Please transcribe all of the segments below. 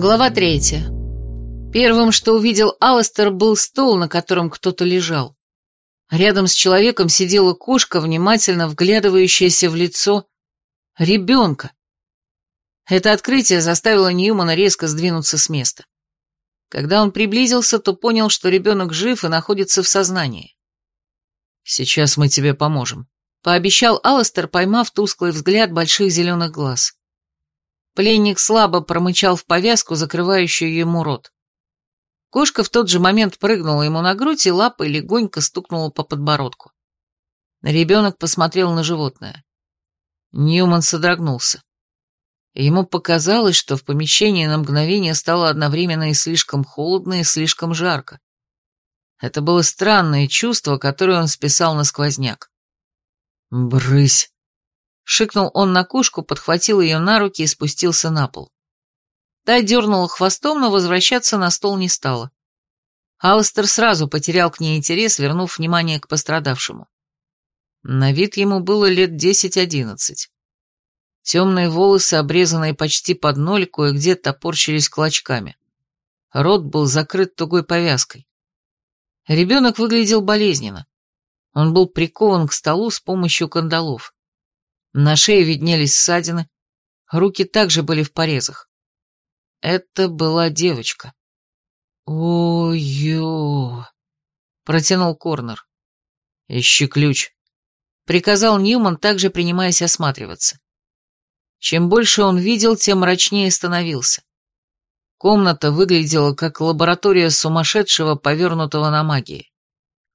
Глава третья. Первым, что увидел Алластер, был стол, на котором кто-то лежал. Рядом с человеком сидела кошка, внимательно вглядывающаяся в лицо ребенка. Это открытие заставило Ньюмана резко сдвинуться с места. Когда он приблизился, то понял, что ребенок жив и находится в сознании. «Сейчас мы тебе поможем», — пообещал Алластер, поймав тусклый взгляд больших зеленых глаз. Пленник слабо промычал в повязку, закрывающую ему рот. Кошка в тот же момент прыгнула ему на грудь и лапой легонько стукнула по подбородку. Ребенок посмотрел на животное. Ньюман содрогнулся. Ему показалось, что в помещении на мгновение стало одновременно и слишком холодно, и слишком жарко. Это было странное чувство, которое он списал на сквозняк. «Брысь!» Шикнул он на кошку, подхватил ее на руки и спустился на пол. Та дернула хвостом, но возвращаться на стол не стала. Алстер сразу потерял к ней интерес, вернув внимание к пострадавшему. На вид ему было лет десять-одиннадцать. Темные волосы, обрезанные почти под ноль, кое-где топорщились клочками. Рот был закрыт тугой повязкой. Ребенок выглядел болезненно. Он был прикован к столу с помощью кандалов. На шее виднелись ссадины, руки также были в порезах. Это была девочка. «Ой-ё!» — протянул Корнер. «Ищи ключ», — приказал Ньюман, также принимаясь осматриваться. Чем больше он видел, тем мрачнее становился. Комната выглядела как лаборатория сумасшедшего, повернутого на магии.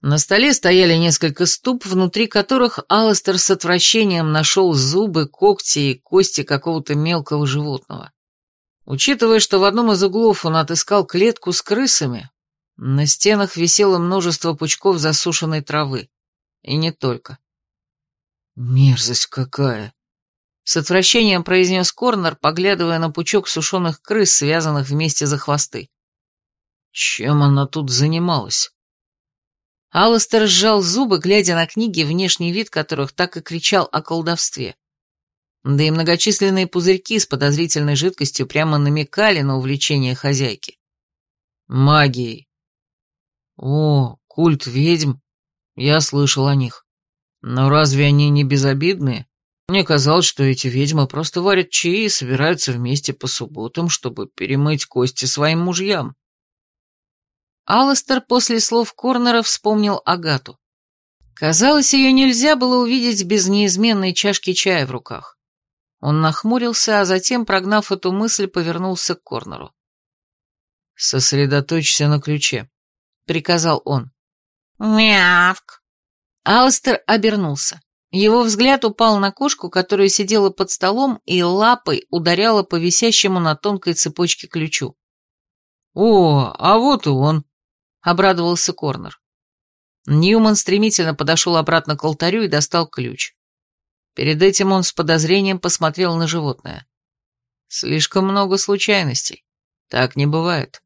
На столе стояли несколько ступ, внутри которых Алластер с отвращением нашел зубы, когти и кости какого-то мелкого животного. Учитывая, что в одном из углов он отыскал клетку с крысами, на стенах висело множество пучков засушенной травы. И не только. «Мерзость какая!» С отвращением произнес Корнер, поглядывая на пучок сушеных крыс, связанных вместе за хвосты. «Чем она тут занималась?» Алластер сжал зубы, глядя на книги, внешний вид которых так и кричал о колдовстве. Да и многочисленные пузырьки с подозрительной жидкостью прямо намекали на увлечение хозяйки. Магией. О, культ ведьм. Я слышал о них. Но разве они не безобидные? Мне казалось, что эти ведьмы просто варят чаи и собираются вместе по субботам, чтобы перемыть кости своим мужьям. Алластер после слов Корнера вспомнил Агату. Казалось, ее нельзя было увидеть без неизменной чашки чая в руках. Он нахмурился, а затем, прогнав эту мысль, повернулся к Корнеру. «Сосредоточься на ключе», — приказал он. «Мявк». Алластер обернулся. Его взгляд упал на кошку, которая сидела под столом и лапой ударяла по висящему на тонкой цепочке ключу. «О, а вот и он», обрадовался Корнер. Ньюман стремительно подошел обратно к алтарю и достал ключ. Перед этим он с подозрением посмотрел на животное. Слишком много случайностей. Так не бывает.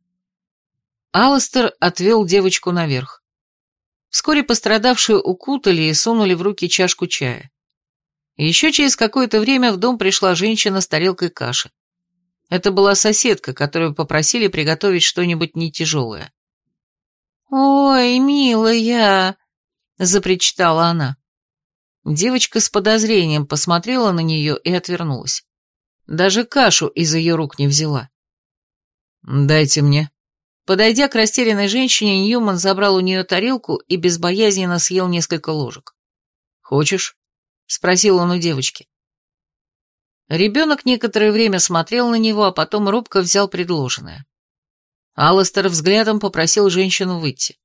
Алластер отвел девочку наверх. Вскоре пострадавшую укутали и сунули в руки чашку чая. Еще через какое-то время в дом пришла женщина с тарелкой каши. Это была соседка, которую попросили приготовить что-нибудь не тяжелое. «Ой, милая!» — запричитала она. Девочка с подозрением посмотрела на нее и отвернулась. Даже кашу из ее рук не взяла. «Дайте мне». Подойдя к растерянной женщине, Ньюман забрал у нее тарелку и безбоязненно съел несколько ложек. «Хочешь?» — спросил он у девочки. Ребенок некоторое время смотрел на него, а потом робко взял предложенное. Алластер взглядом попросил женщину выйти.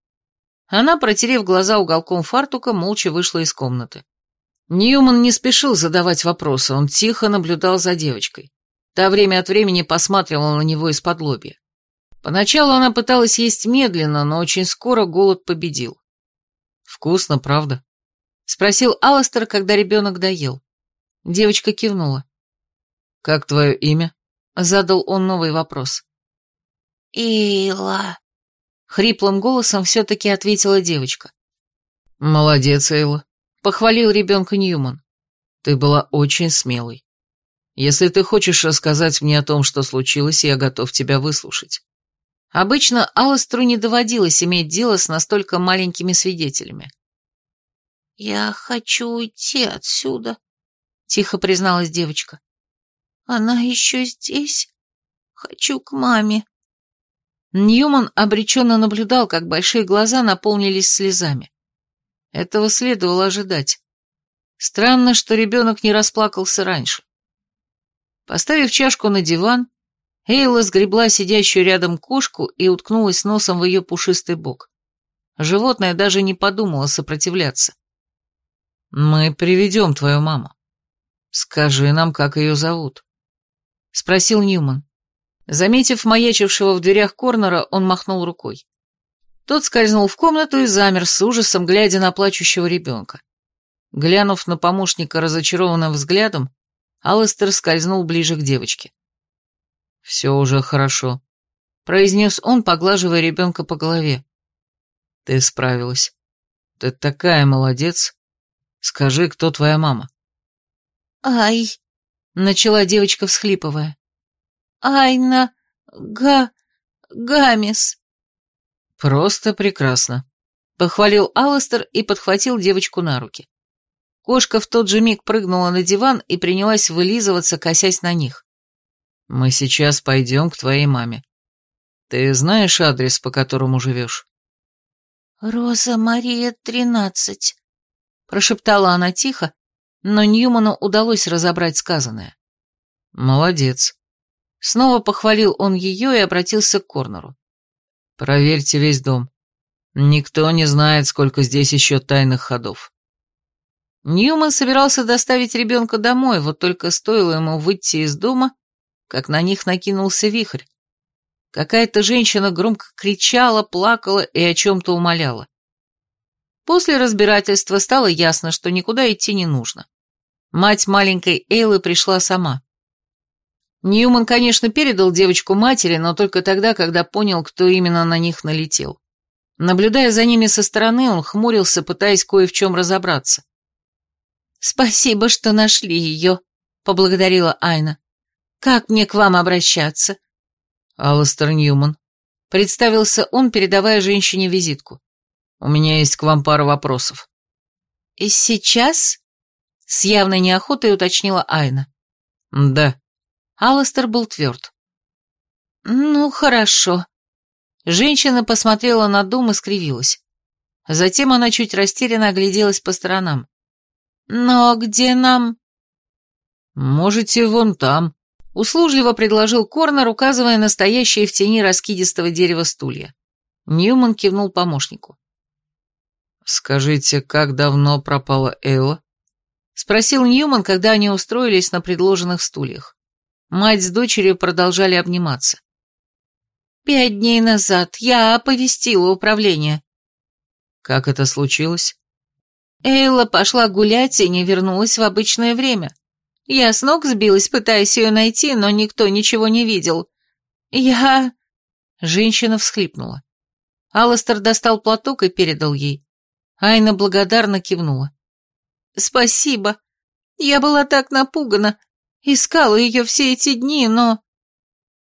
Она, протерев глаза уголком фартука, молча вышла из комнаты. Ньюман не спешил задавать вопросы, он тихо наблюдал за девочкой. Та время от времени посматривала на него из-под лобья. Поначалу она пыталась есть медленно, но очень скоро голод победил. «Вкусно, правда?» — спросил Алластер, когда ребенок доел. Девочка кивнула. «Как твое имя?» — задал он новый вопрос. «Ила!» — хриплым голосом все-таки ответила девочка. «Молодец, Эйла», — похвалил ребенка Ньюман. «Ты была очень смелой». Если ты хочешь рассказать мне о том, что случилось, я готов тебя выслушать. Обычно Алластеру не доводилось иметь дело с настолько маленькими свидетелями. «Я хочу уйти отсюда», — тихо призналась девочка. «Она еще здесь? Хочу к маме». Ньюман обреченно наблюдал, как большие глаза наполнились слезами. Этого следовало ожидать. Странно, что ребенок не расплакался раньше. Поставив чашку на диван, Эйла сгребла сидящую рядом кошку и уткнулась носом в ее пушистый бок. Животное даже не подумало сопротивляться. «Мы приведем твою маму. Скажи нам, как ее зовут?» — спросил Ньюман. Заметив маячившего в дверях Корнера, он махнул рукой. Тот скользнул в комнату и замер с ужасом, глядя на плачущего ребенка. Глянув на помощника разочарованным взглядом, Алластер скользнул ближе к девочке. «Все уже хорошо», — произнес он, поглаживая ребенка по голове. «Ты справилась. Ты такая молодец. Скажи, кто твоя мама?» «Ай!» — начала девочка, всхлипывая. «Айна Га... Гамис». «Просто прекрасно», — похвалил Алластер и подхватил девочку на руки. Кошка в тот же миг прыгнула на диван и принялась вылизываться, косясь на них. «Мы сейчас пойдем к твоей маме. Ты знаешь адрес, по которому живешь?» «Роза Мария, тринадцать», — прошептала она тихо, но Ньюману удалось разобрать сказанное. «Молодец». Снова похвалил он ее и обратился к Корнеру. «Проверьте весь дом. Никто не знает, сколько здесь еще тайных ходов». Ньюман собирался доставить ребенка домой, вот только стоило ему выйти из дома, как на них накинулся вихрь. Какая-то женщина громко кричала, плакала и о чем-то умоляла. После разбирательства стало ясно, что никуда идти не нужно. Мать маленькой Эйлы пришла сама. Ньюман, конечно, передал девочку матери, но только тогда, когда понял, кто именно на них налетел. Наблюдая за ними со стороны, он хмурился, пытаясь кое в чем разобраться. «Спасибо, что нашли ее», — поблагодарила Айна. «Как мне к вам обращаться?» «Алластер Ньюман», — представился он, передавая женщине визитку. «У меня есть к вам пара вопросов». «И сейчас?» — с явной неохотой уточнила Айна. «Да». Алластер был тверд. «Ну, хорошо». Женщина посмотрела на дом и скривилась. Затем она чуть растерянно огляделась по сторонам. «Но где нам?» «Можете вон там», — услужливо предложил Корнер, указывая на стоящие в тени раскидистого дерева стулья. Ньюман кивнул помощнику. «Скажите, как давно пропала Элла?» — спросил Ньюман, когда они устроились на предложенных стульях. Мать с дочерью продолжали обниматься. «Пять дней назад я оповестила управление». «Как это случилось?» Эйла пошла гулять и не вернулась в обычное время. Я с ног сбилась, пытаясь ее найти, но никто ничего не видел. Я...» Женщина всхлипнула. Алластер достал платок и передал ей. Айна благодарно кивнула. «Спасибо. Я была так напугана. Искала ее все эти дни, но...»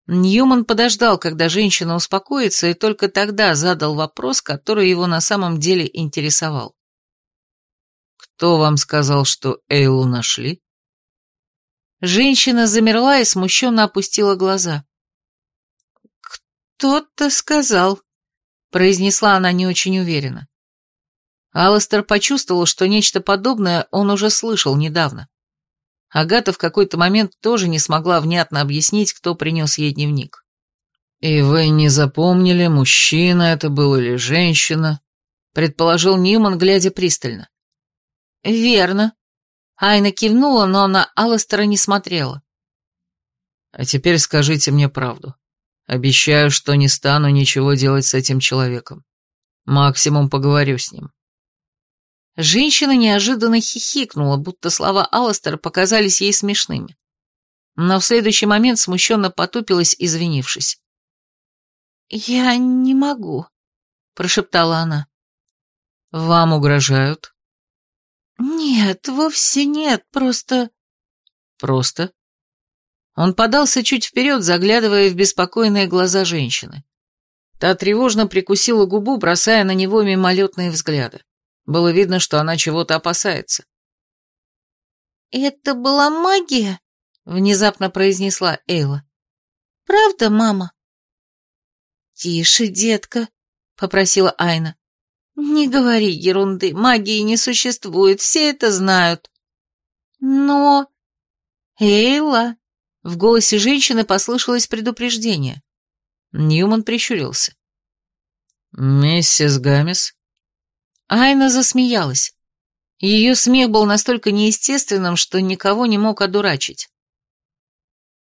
Ньюман подождал, когда женщина успокоится, и только тогда задал вопрос, который его на самом деле интересовал. «Кто вам сказал, что Эйлу нашли?» Женщина замерла и смущенно опустила глаза. «Кто-то сказал», — произнесла она не очень уверенно. Алластер почувствовал, что нечто подобное он уже слышал недавно. Агата в какой-то момент тоже не смогла внятно объяснить, кто принес ей дневник. «И вы не запомнили, мужчина это был или женщина?» — предположил Ньюман, глядя пристально. «Верно». Айна кивнула, но на Алластера не смотрела. «А теперь скажите мне правду. Обещаю, что не стану ничего делать с этим человеком. Максимум поговорю с ним». Женщина неожиданно хихикнула, будто слова Алластера показались ей смешными. Но в следующий момент смущенно потупилась, извинившись. «Я не могу», — прошептала она. «Вам угрожают?» «Нет, вовсе нет, просто...» «Просто?» Он подался чуть вперед, заглядывая в беспокойные глаза женщины. Та тревожно прикусила губу, бросая на него мимолетные взгляды. Было видно, что она чего-то опасается. «Это была магия?» — внезапно произнесла Эйла. «Правда, мама?» «Тише, детка», — попросила Айна. «Не говори ерунды, магии не существует, все это знают». «Но...» «Эйла!» — в голосе женщины послышалось предупреждение. Ньюман прищурился. «Миссис Гамес?» Айна засмеялась. Ее смех был настолько неестественным, что никого не мог одурачить.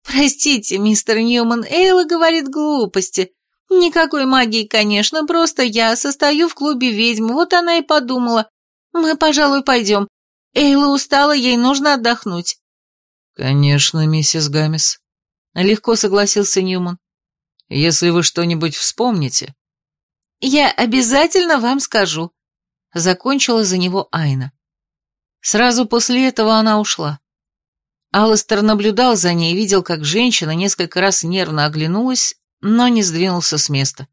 «Простите, мистер Ньюман, Эйла говорит глупости. Никакой магии, конечно, просто я состою в клубе ведьм, вот она и подумала. Мы, пожалуй, пойдем. Эйла устала, ей нужно отдохнуть». «Конечно, миссис Гамес», — легко согласился Ньюман. «Если вы что-нибудь вспомните...» «Я обязательно вам скажу», — закончила за него Айна. Сразу после этого она ушла. Алластер наблюдал за ней и видел, как женщина несколько раз нервно оглянулась, но не сдвинулся с места.